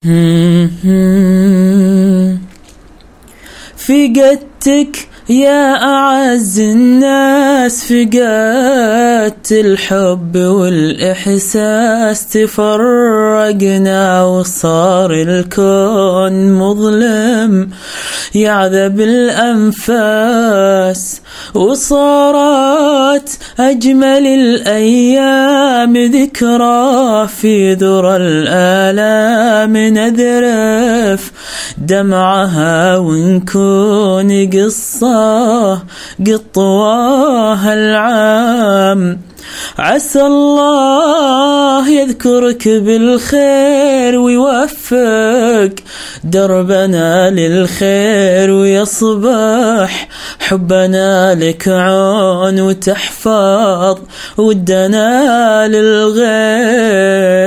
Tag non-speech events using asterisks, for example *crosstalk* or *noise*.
*laughs* فقدتك يا أعز الناس فقدت الحب والإحساس تفرقنا وصار الكون مظلم يعذب الأنفاس. وصارت أجمل الأيام ذكرى في ذرى الآلام نذرف دمعها ونكون قصة قد طواها العام. عسى الله يذكرك بالخير ويوفق. دربنا للخير ويصبح. حبنا لك عون وتحفظ ودنا للغير